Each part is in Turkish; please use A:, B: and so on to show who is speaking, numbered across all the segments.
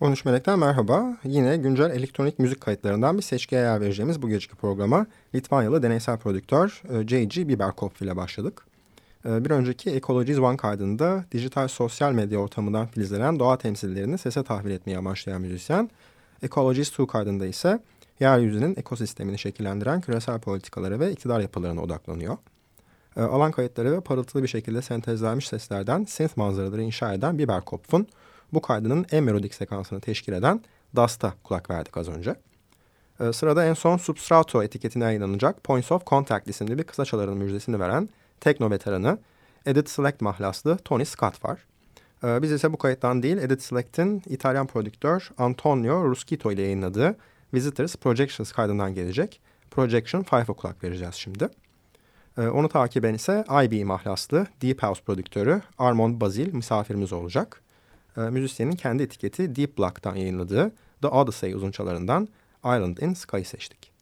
A: 13 Melek'ten merhaba. Yine güncel elektronik müzik kayıtlarından bir seçkiye yer vereceğimiz bu geceki programa Litvanyalı deneysel prodüktör J.G. E, Biberkopf ile başladık. E, bir önceki Ecologies One kaydında dijital sosyal medya ortamından filizlenen doğa temsillerini sese tahvil etmeye amaçlayan müzisyen, Ecologies 2 kaydında ise yeryüzünün ekosistemini şekillendiren küresel politikaları ve iktidar yapılarına odaklanıyor. E, alan kayıtları ve parıltılı bir şekilde sentezlenmiş seslerden synth manzaraları inşa eden Biberkopf'un bu kaydının en melodik sekansını teşkil eden Dust'a kulak verdik az önce. Ee, sırada en son Substrato etiketine yayınlanacak Points of Contact isimli bir kısa çalarının müjdesini veren tekno veteranı Edit Select mahlaslı Tony Scott var. Ee, biz ise bu kayıttan değil Edit Select'in İtalyan prodüktör Antonio Ruschito ile yayınladığı Visitors Projections kaydından gelecek Projection 5'e kulak vereceğiz şimdi. Ee, onu takiben ise IB mahlaslı Deep House prodüktörü Armand Bazil misafirimiz olacak e, müzisyenin kendi etiketi Deep Black'tan yayınladığı The Odyssey uzunçalarından Island in Sky seçtik.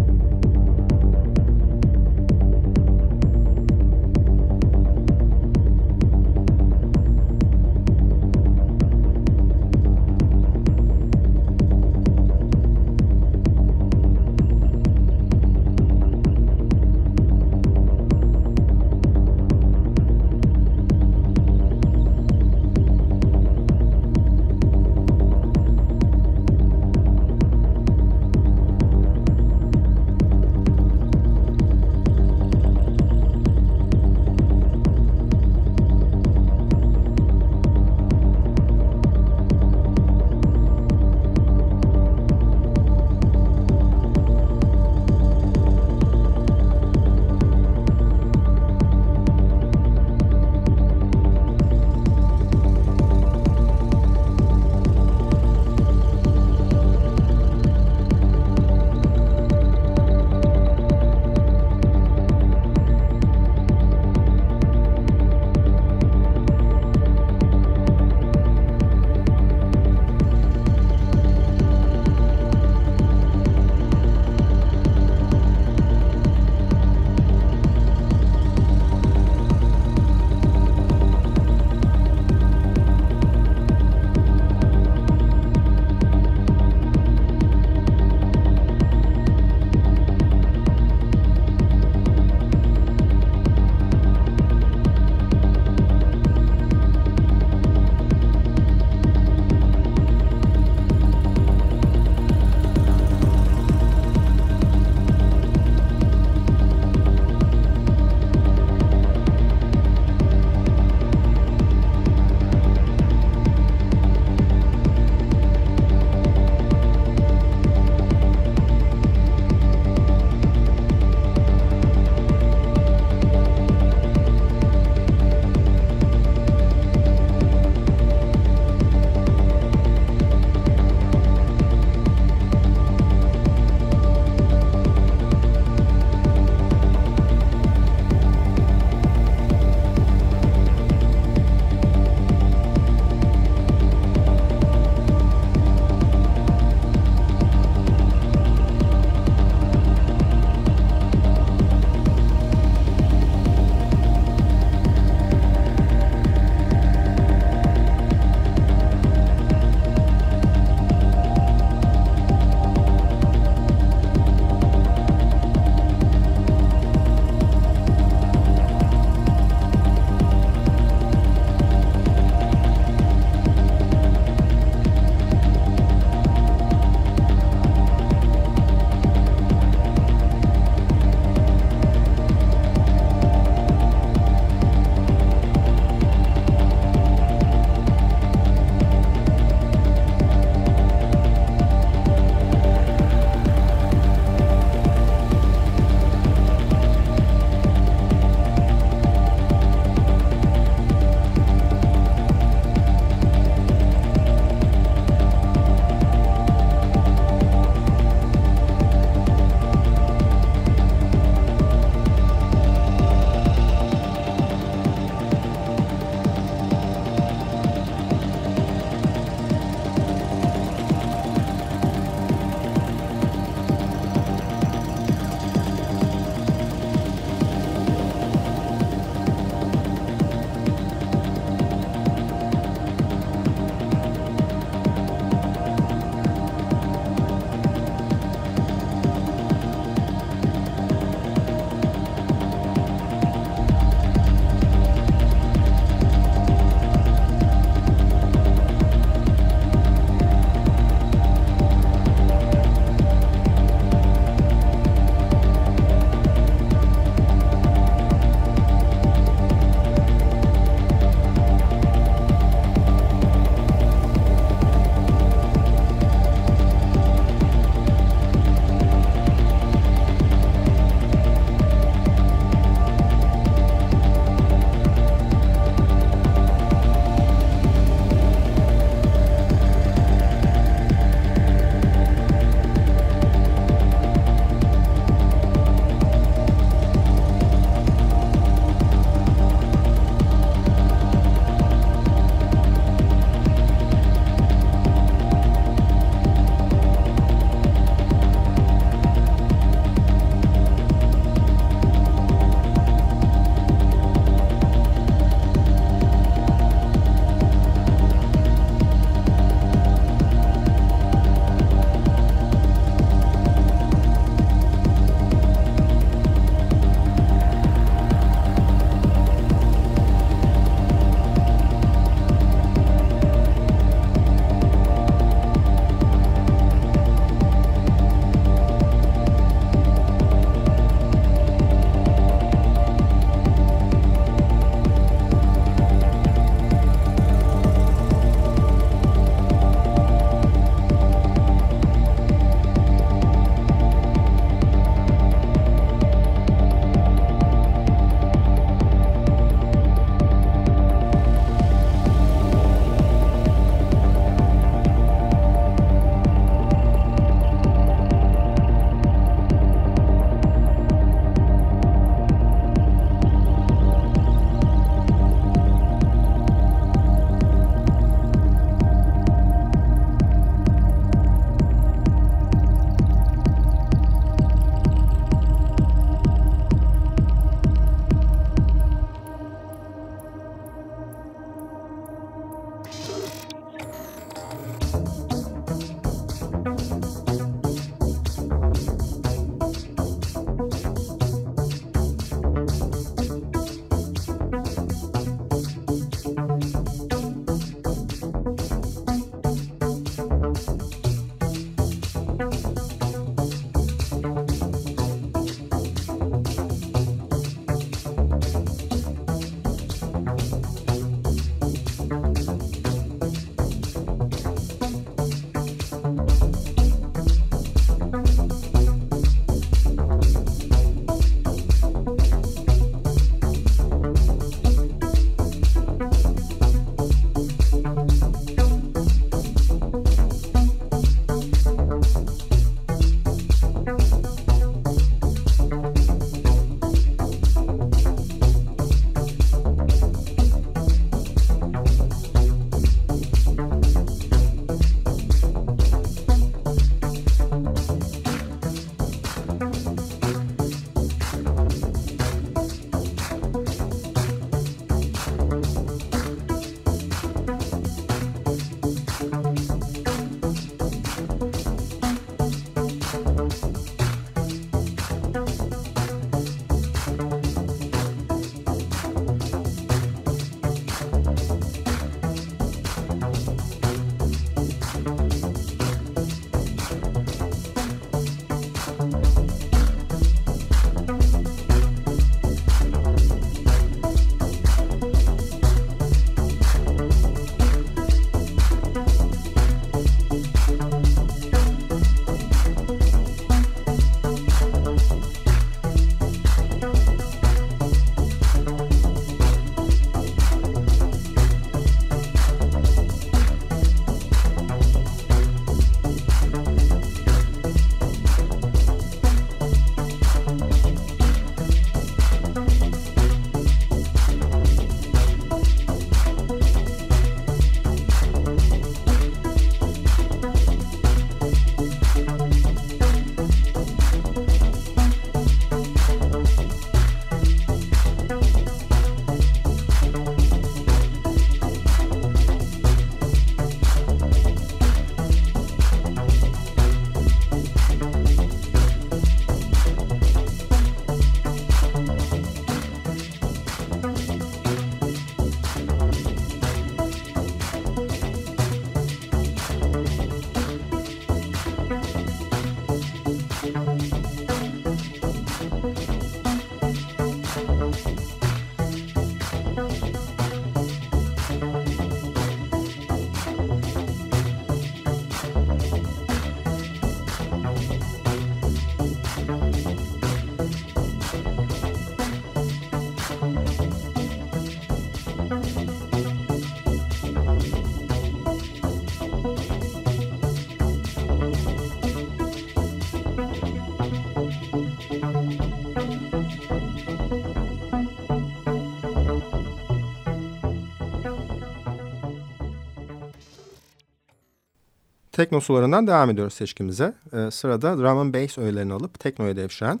A: Tekno sularından devam ediyoruz seçkimize. Ee, sırada drum and bass öğelerini alıp teknoya devşiren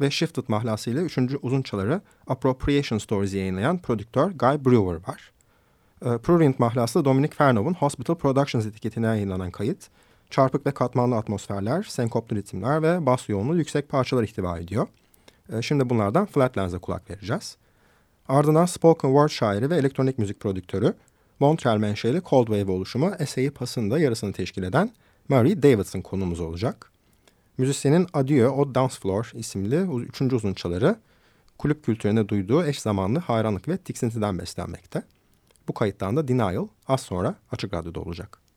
A: ve Shifted mahlasıyla üçüncü uzun çaları Appropriation Stories yayınlayan prodüktör Guy Brewer var. Ee, Prurient mahlası Dominic Fernov'un Hospital Productions etiketine yayınlanan kayıt, çarpık ve katmanlı atmosferler, senkoplu ritimler ve bas yoğunluğu yüksek parçalar ihtiva ediyor. Ee, şimdi bunlardan Flatlands'a kulak vereceğiz. Ardından spoken word şairi ve elektronik müzik prodüktörü, Montreal menşeli Cold Wave oluşumu Essay'i pasında yarısını teşkil eden Mary Davidson konumuz olacak. Müzisyenin Adieu o Dance Floor isimli üçüncü uzun çaları kulüp kültürüne duyduğu eş zamanlı hayranlık ve tiksintiden beslenmekte. Bu kayıttan da Denial az sonra Açık Radyo'da olacak.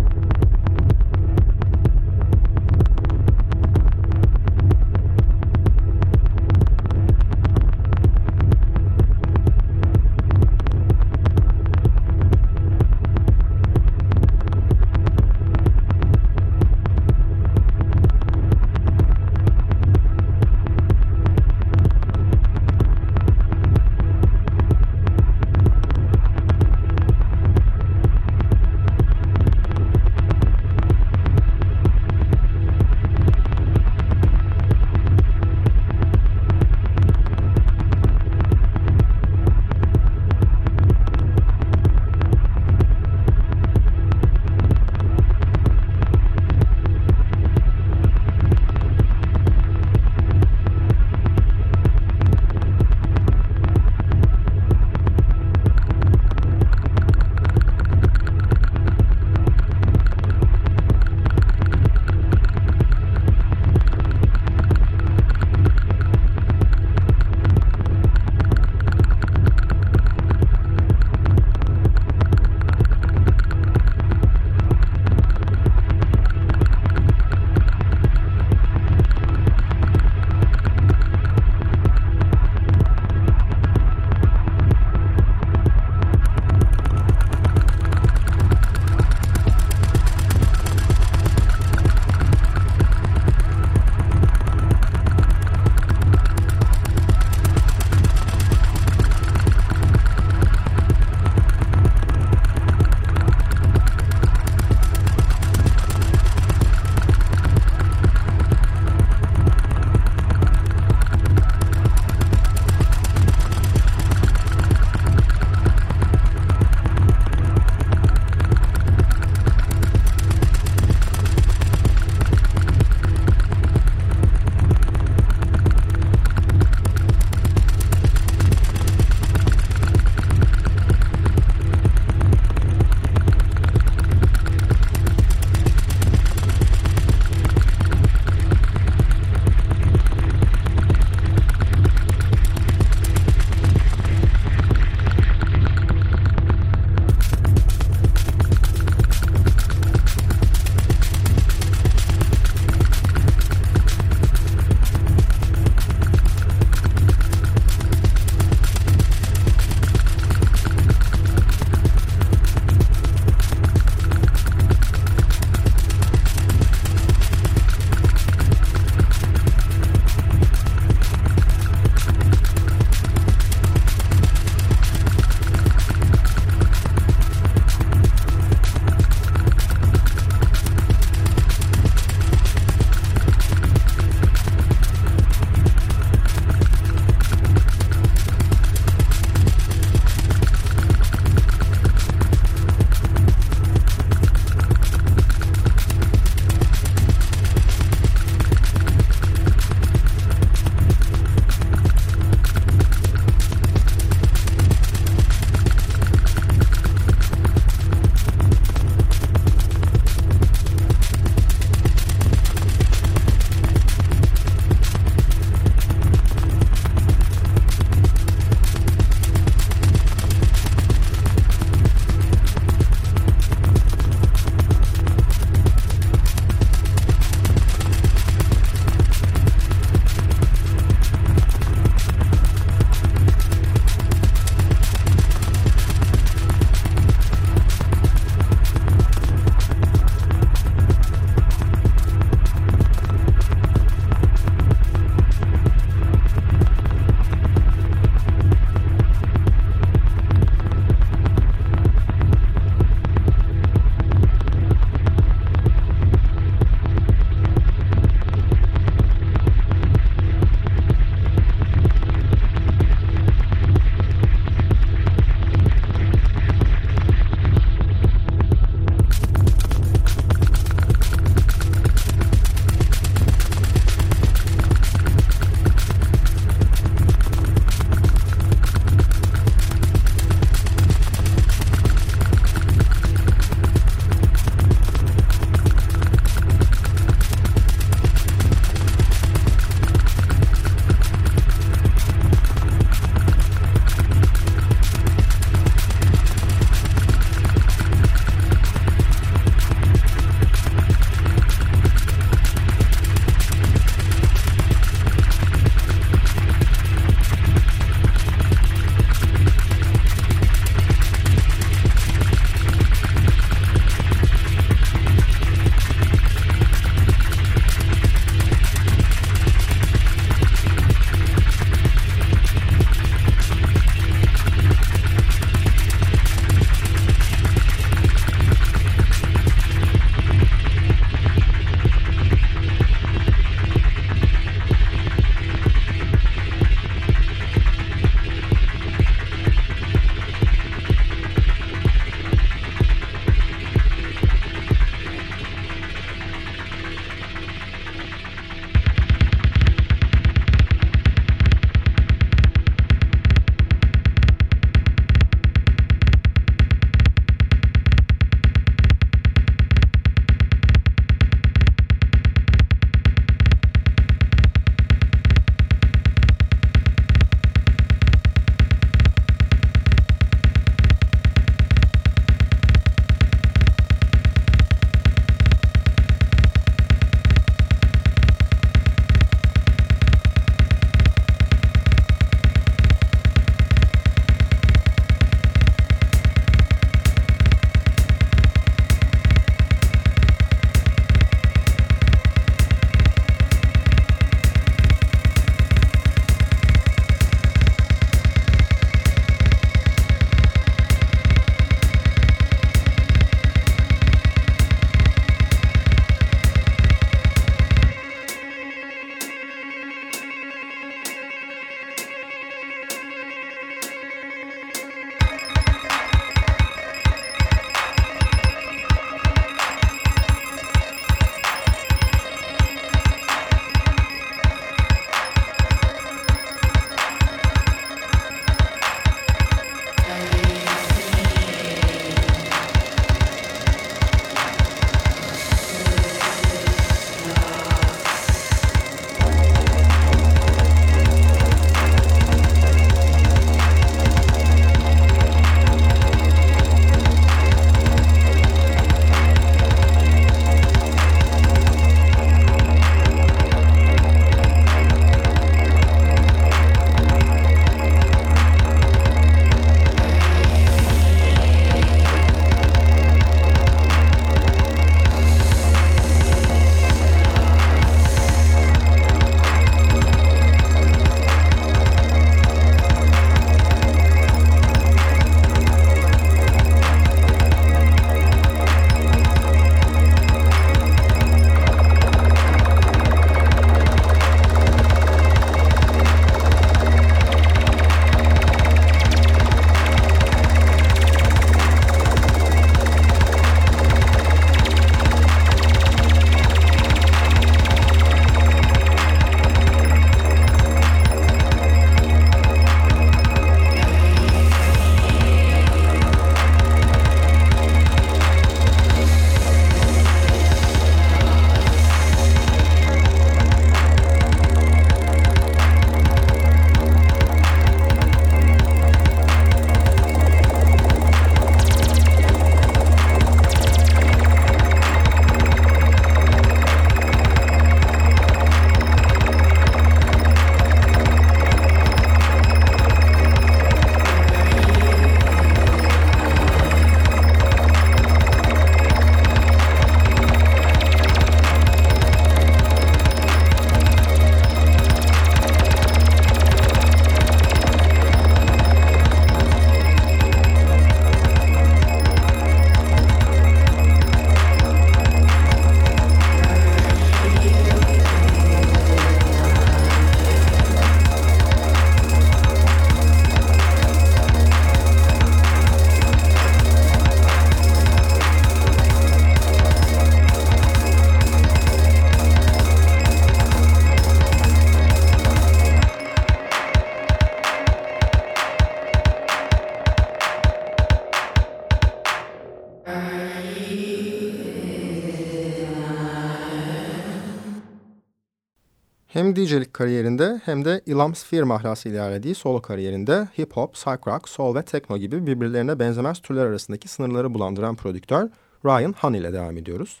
A: DJ'lik kariyerinde hem de Ilham Sphere mahlası ilerlediği solo kariyerinde hip hop, psych rock, soul ve techno gibi birbirlerine benzemez türler arasındaki sınırları bulandıran prodüktör Ryan Hunt ile devam ediyoruz.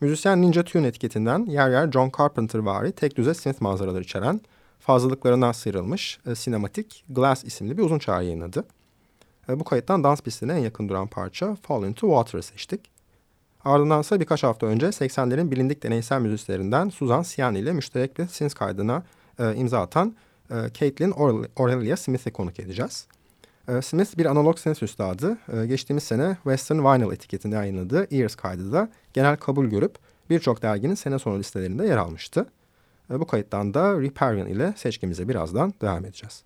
A: Müzisyen Ninja Tune etiketinden yer yer John Carpenter vari tek düze synth manzaraları içeren fazlalıklarından sıyrılmış e, sinematik Glass isimli bir uzun çağrı yayınladı. E, bu kayıttan dans pistine en yakın duran parça Fall Into Water'ı seçtik. Ardından ise birkaç hafta önce 80'lerin bilindik deneysel müzislerinden Suzan Sian ile müşterek bir synth kaydına e, imza atan e, Caitlin Aurelia Smith'i konuk edeceğiz. E, Smith bir analog synth üstadı. E, geçtiğimiz sene Western Vinyl etiketinde yayınladığı Ears kaydı da genel kabul görüp birçok derginin sene sonu listelerinde yer almıştı. E, bu kayıttan da Riparian ile seçkimize birazdan devam edeceğiz.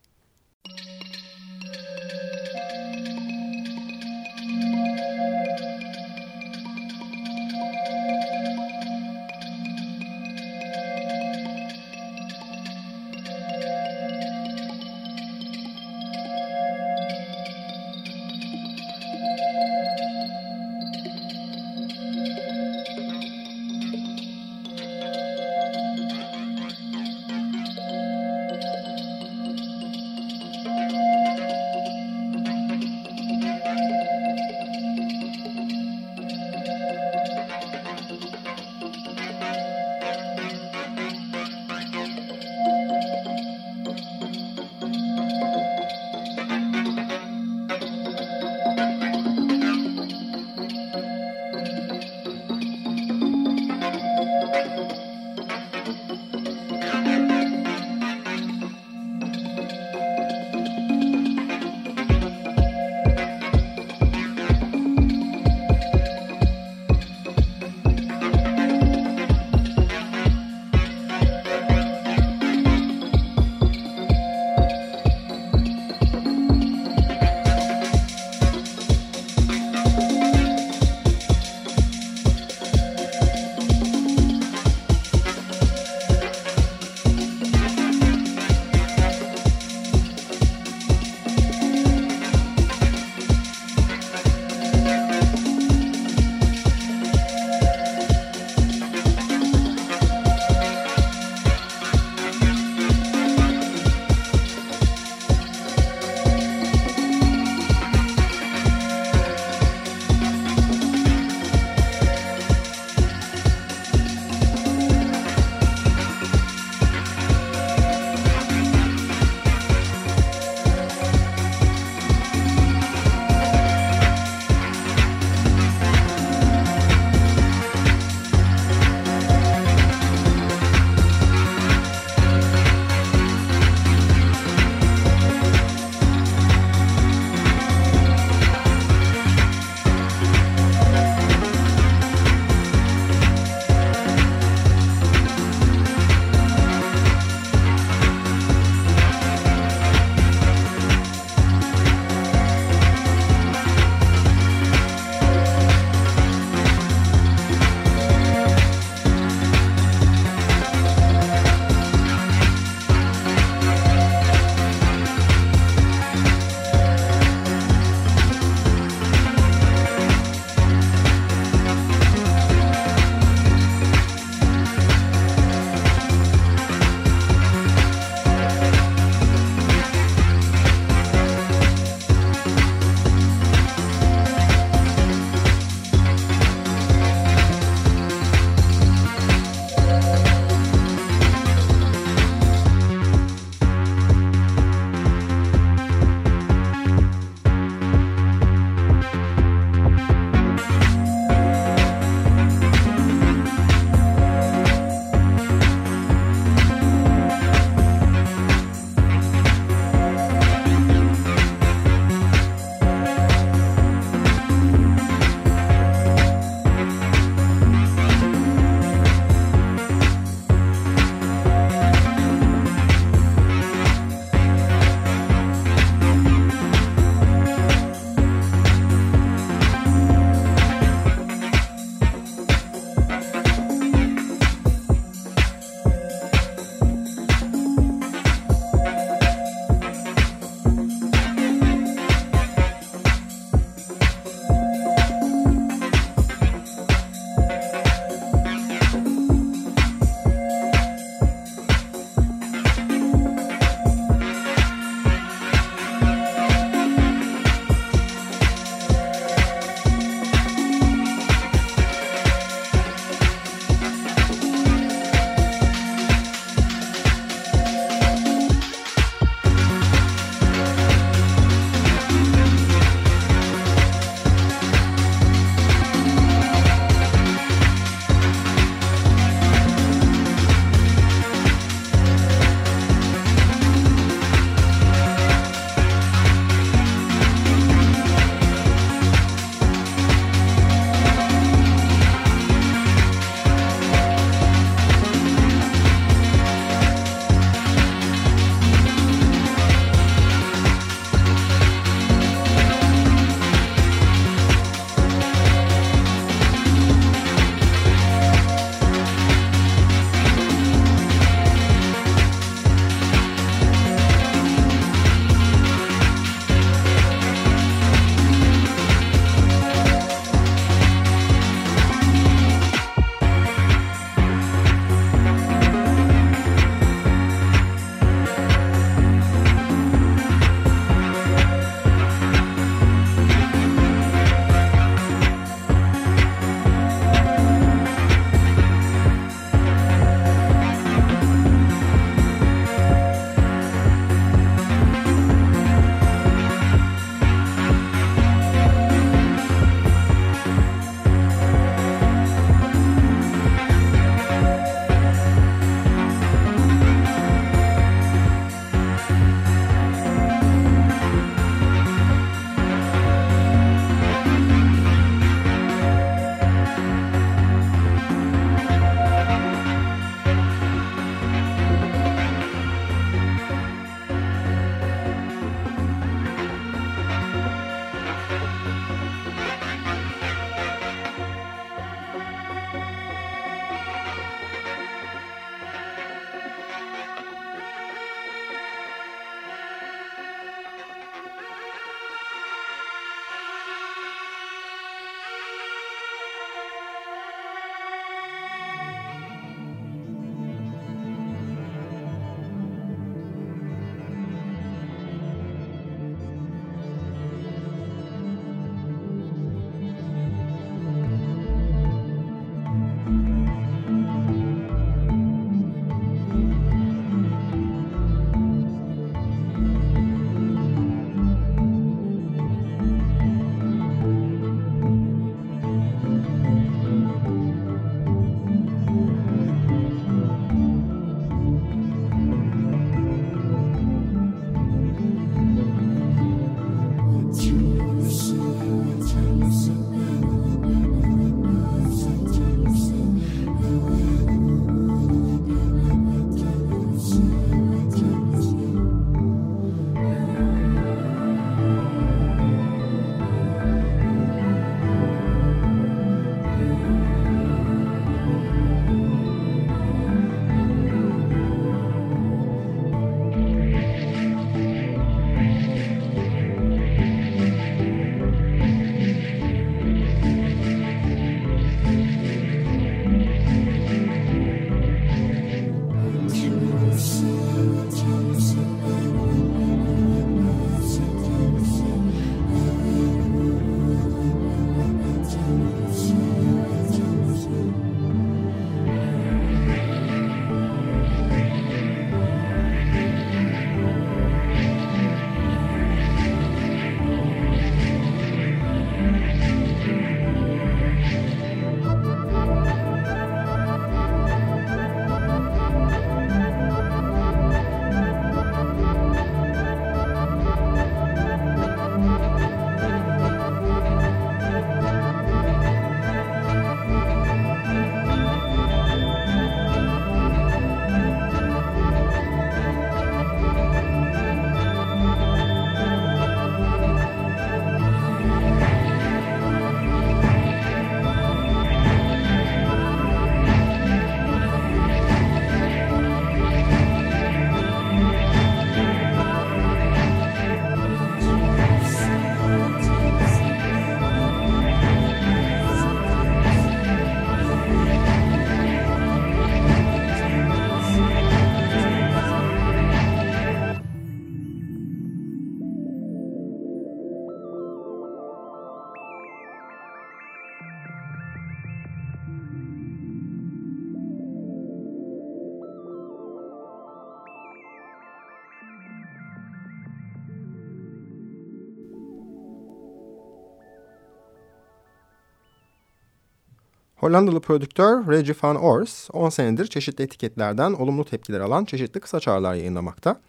A: Hollandalı prodüktör Reggie van Ors 10 senedir çeşitli etiketlerden olumlu tepkiler alan çeşitli kısa çağrılar yayınlamakta.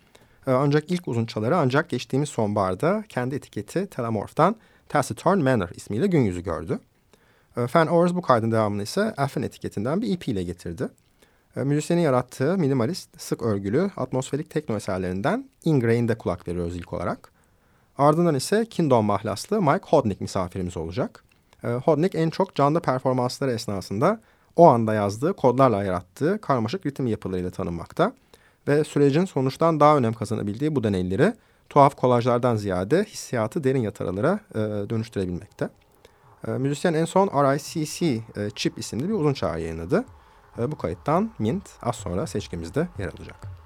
A: Ee, ancak ilk uzun çaları ancak geçtiğimiz sonbaharda kendi etiketi Telemorph'tan Taciturn Manor ismiyle gün yüzü gördü. Ee, Van Ors bu kaydın devamını ise Elfen etiketinden bir EP ile getirdi. Ee, müzisyenin yarattığı minimalist, sık örgülü, atmosferik tekno eserlerinden Ingrained'e kulak veriyoruz ilk olarak. Ardından ise Kingdom mahlaslı Mike Hodnick misafirimiz olacak. E, Hodnick en çok canlı performansları esnasında o anda yazdığı kodlarla yarattığı karmaşık ritim yapılarıyla tanınmakta. Ve sürecin sonuçtan daha önem kazanabildiği bu deneyleri tuhaf kolajlardan ziyade hissiyatı derin yataralara e, dönüştürebilmekte. E, müzisyen en son RICC e, Chip isimli bir uzun çağrı yayınladı. E, bu kayıttan Mint az sonra seçkimizde yer alacak.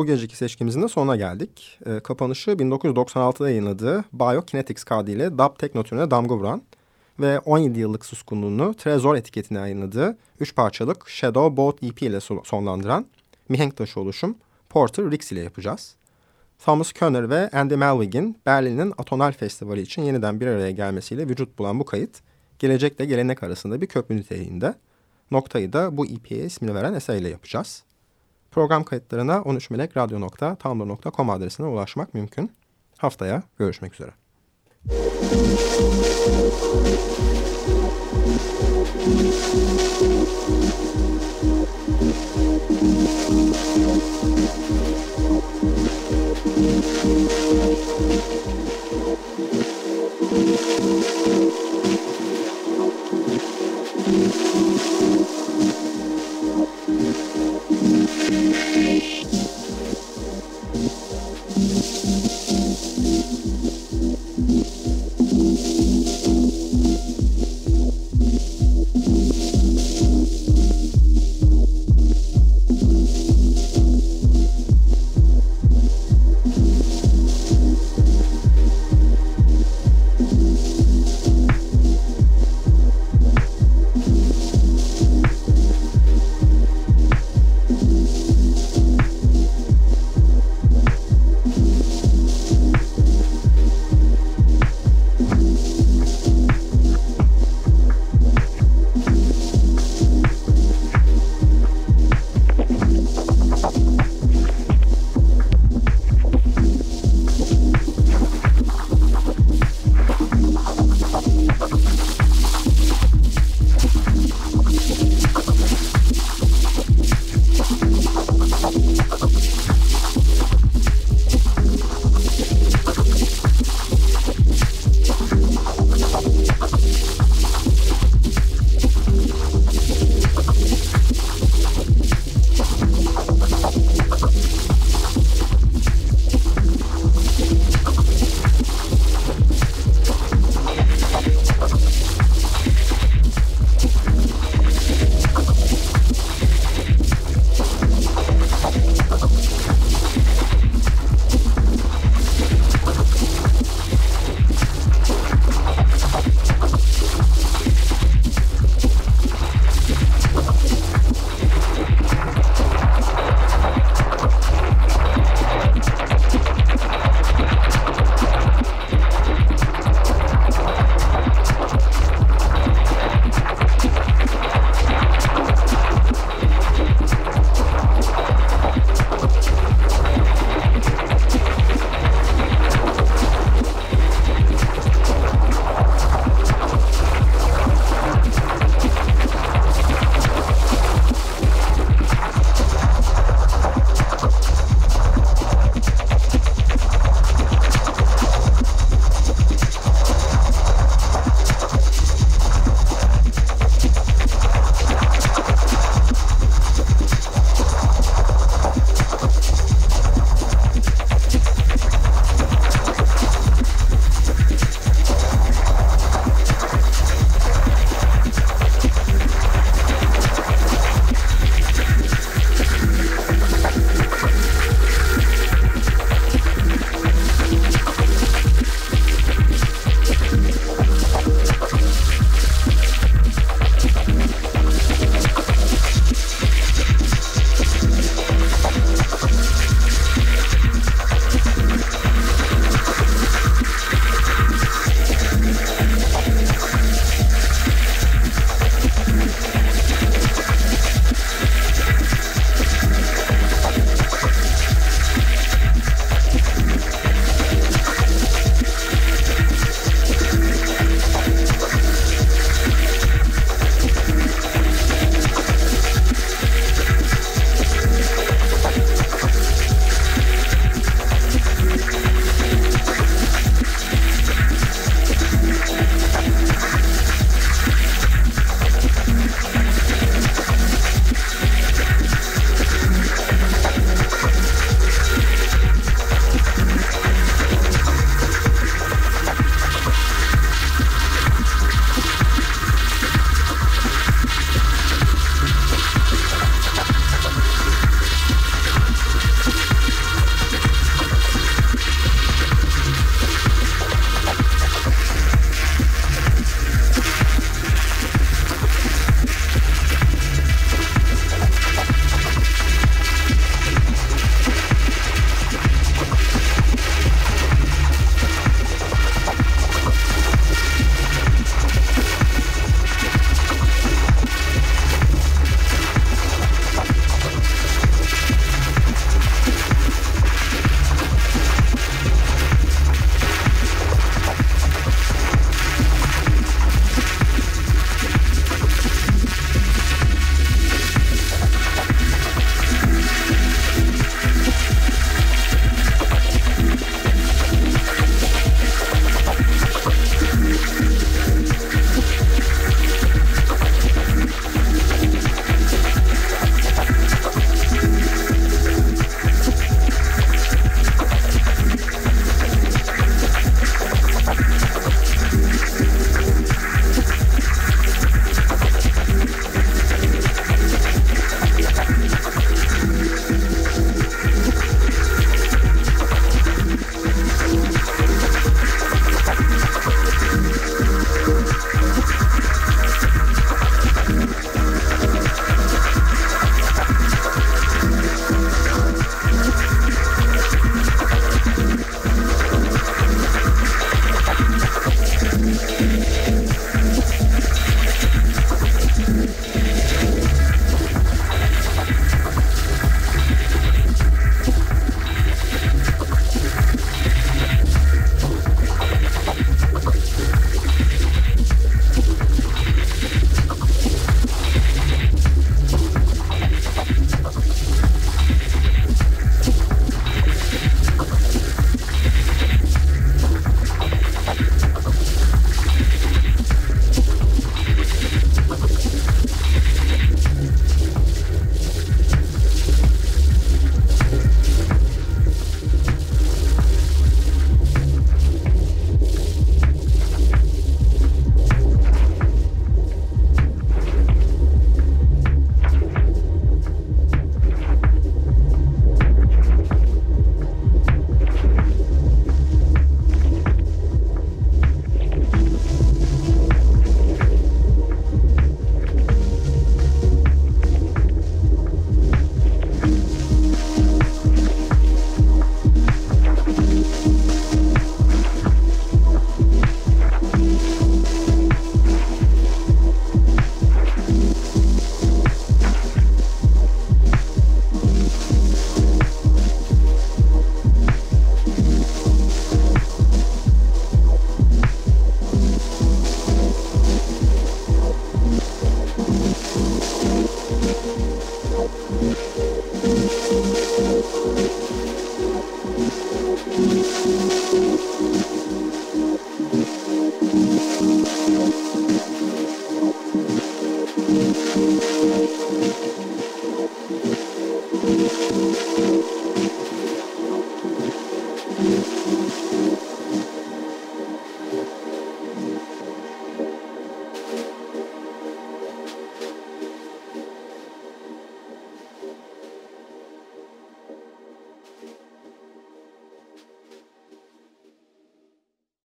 A: Bu geceki seçkimizin de sonuna geldik. E, kapanışı 1996'da yayınladığı Biokinetics kaydıyla dub tekno türüne damga vuran ve 17 yıllık suskunluğunu Trezor etiketine yayınladığı 3 parçalık Shadow Boat EP ile sonlandıran mihenk taşı oluşum Porter Rix ile yapacağız. Thomas Könner ve Andy Melvig'in Berlin'in Atonal Festivali için yeniden bir araya gelmesiyle vücut bulan bu kayıt, gelecekle gelenek arasında bir köprü niteliğinde. Noktayı da bu EP'ye ismini veren eserle yapacağız. Program kayıtlarına 13melekradyo.tumblr.com adresine ulaşmak mümkün. Haftaya görüşmek üzere. Thank
B: tonight.